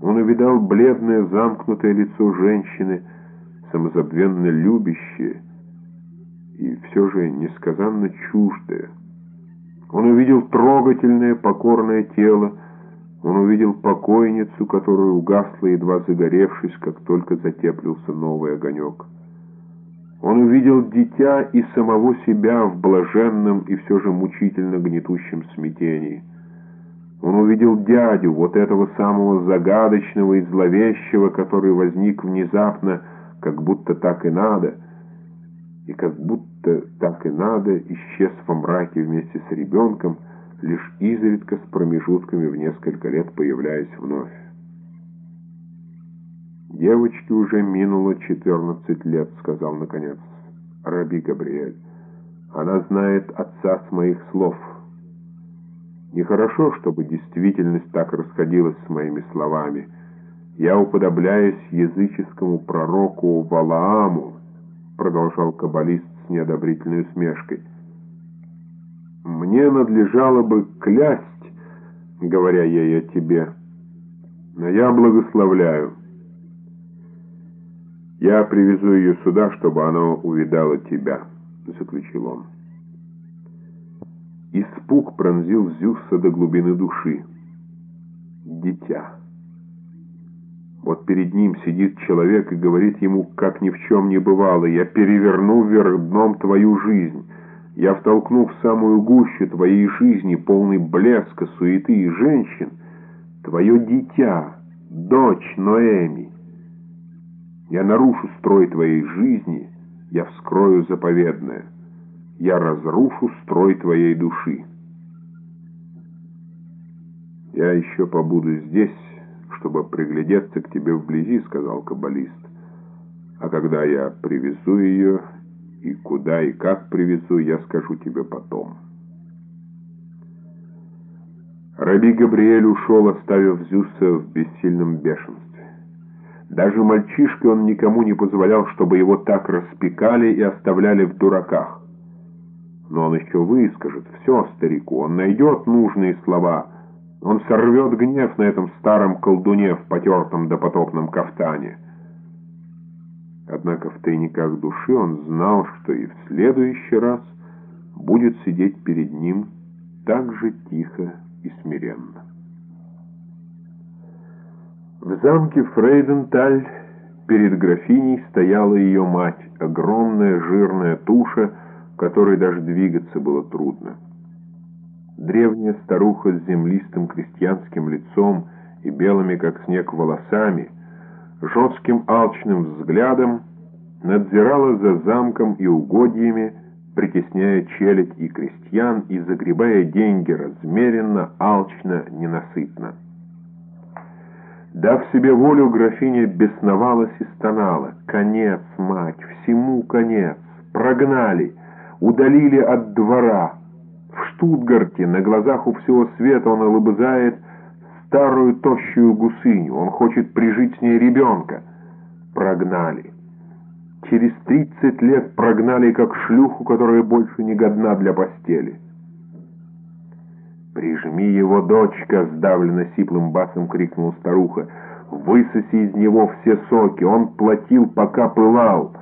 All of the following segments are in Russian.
Он увидал бледное замкнутое лицо женщины, самозабвенно любящее и все же несказанно чуждое. Он увидел трогательное покорное тело, он увидел покойницу, которая угасла, едва загоревшись, как только затеплился новый огонек. Он увидел дитя и самого себя в блаженном и все же мучительно гнетущем смятении. Он увидел дядю, вот этого самого загадочного и зловещего, который возник внезапно, как будто так и надо, и как будто так и надо исчез во мраке вместе с ребенком, лишь изредка с промежутками в несколько лет появляясь вновь. «Девочке уже минуло 14 лет», — сказал наконец Раби Габриэль. «Она знает отца с моих слов». Нехорошо, чтобы действительность так расходилась с моими словами. Я уподобляюсь языческому пророку Валааму, продолжал каббалист с неодобрительной усмешкой. Мне надлежало бы клясть, говоря ей о тебе, но я благословляю. Я привезу ее сюда, чтобы она увидала тебя, заключил он. Испуг пронзил Зюса до глубины души. Дитя. Вот перед ним сидит человек и говорит ему, как ни в чем не бывало, «Я переверну вверх дном твою жизнь, я втолкну в самую гущу твоей жизни, полный блеска, суеты и женщин, твое дитя, дочь Ноэми. Я нарушу строй твоей жизни, я вскрою заповедное» я разрушу строй твоей души. «Я еще побуду здесь, чтобы приглядеться к тебе вблизи», — сказал каббалист. «А когда я привезу ее, и куда и как привезу, я скажу тебе потом». Раби Габриэль ушел, оставив Зюса в бессильном бешенстве. Даже мальчишке он никому не позволял, чтобы его так распекали и оставляли в дураках. Но он еще выскажет все старику, он найдет нужные слова, он сорвет гнев на этом старом колдуне в потертом допотопном кафтане. Однако в тайниках души он знал, что и в следующий раз будет сидеть перед ним так же тихо и смиренно. В замке Фрейденталь перед графиней стояла ее мать, огромная жирная туша, которой даже двигаться было трудно. Древняя старуха с землистым крестьянским лицом и белыми, как снег, волосами, жестким алчным взглядом надзирала за замком и угодьями, притесняя челядь и крестьян и загребая деньги размеренно, алчно, ненасытно. Дав себе волю, графиня бесновалась и стонала. «Конец, мать, всему конец! Прогнали!» Удалили от двора. В Штутгарте на глазах у всего света он улыбзает старую тощую гусыню. Он хочет прижить с ней ребенка. Прогнали. Через тридцать лет прогнали как шлюху, которая больше не годна для постели. «Прижми его, дочка!» — сдавленно сиплым басом крикнула старуха. «Высоси из него все соки! Он платил, пока пылал!»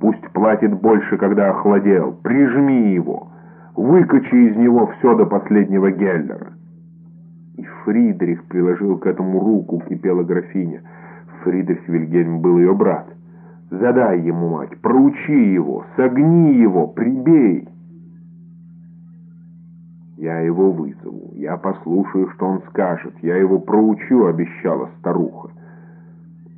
Пусть платит больше, когда охладел. Прижми его. Выкачи из него все до последнего геллера. И Фридрих приложил к этому руку, кипела графиня. Фридрих Вильгельм был ее брат. Задай ему, мать, проучи его, согни его, прибей. Я его вызову, я послушаю, что он скажет, я его проучу, обещала старуха.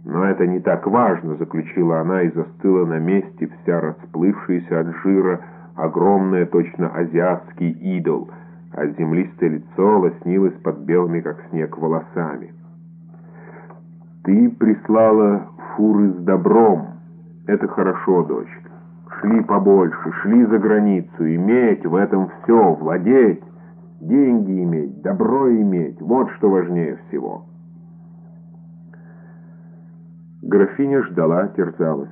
«Но это не так важно», — заключила она и застыла на месте, вся расплывшаяся от жира, огромная, точно азиатский идол, а землистое лицо лоснилось под белыми, как снег, волосами. «Ты прислала фуры с добром. Это хорошо, дочка. Шли побольше, шли за границу, иметь в этом все, владеть, деньги иметь, добро иметь, вот что важнее всего». Графиня ждала, терзалась.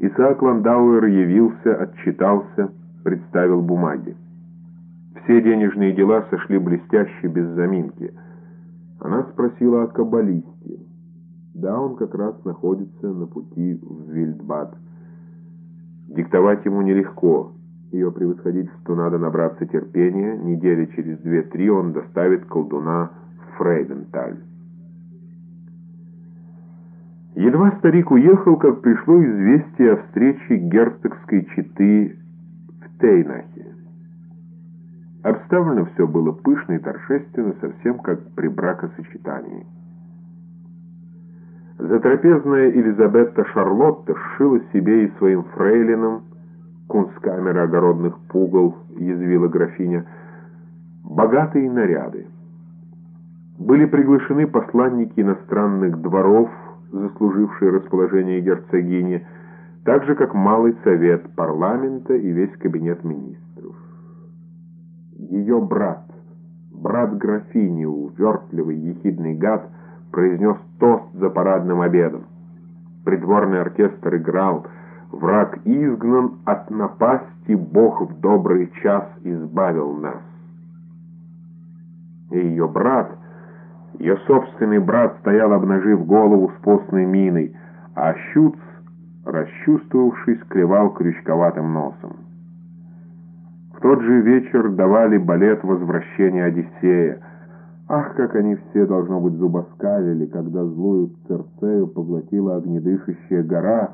Исаак Ландауэр явился, отчитался, представил бумаги. Все денежные дела сошли блестяще, без заминки. Она спросила о каббалисте. Да, он как раз находится на пути в Вильдбад. Диктовать ему нелегко. Ее превосходительству надо набраться терпения. Недели через две-три он доставит колдуна в Фрейденталь. Едва старик уехал, как пришло известие о встрече герцогской четы в Тейнахе. Обставлено все было пышно и торжественно, совсем как при бракосочетании. Затрапезная Елизабетта Шарлотта сшила себе и своим фрейлинам кунсткамеры огородных пугал, язвила графиня, богатые наряды. Были приглашены посланники иностранных дворов, заслужившие расположение герцогини, так же, как Малый совет парламента и весь кабинет министров. Ее брат, брат графини, увертливый, ехидный гад, произнес тост за парадным обедом. Придворный оркестр играл «Враг изгнан от напасти, Бог в добрый час избавил нас». И ее брат, ее собственный брат, стоял, обнажив голову с постной миной, а Щуц, расчувствовавшись, клевал крючковатым носом. В тот же вечер давали балет «Возвращение Одиссея», Ах, как они все, должно быть, зубоскалили, когда злую Церцею поглотила огнедышащая гора,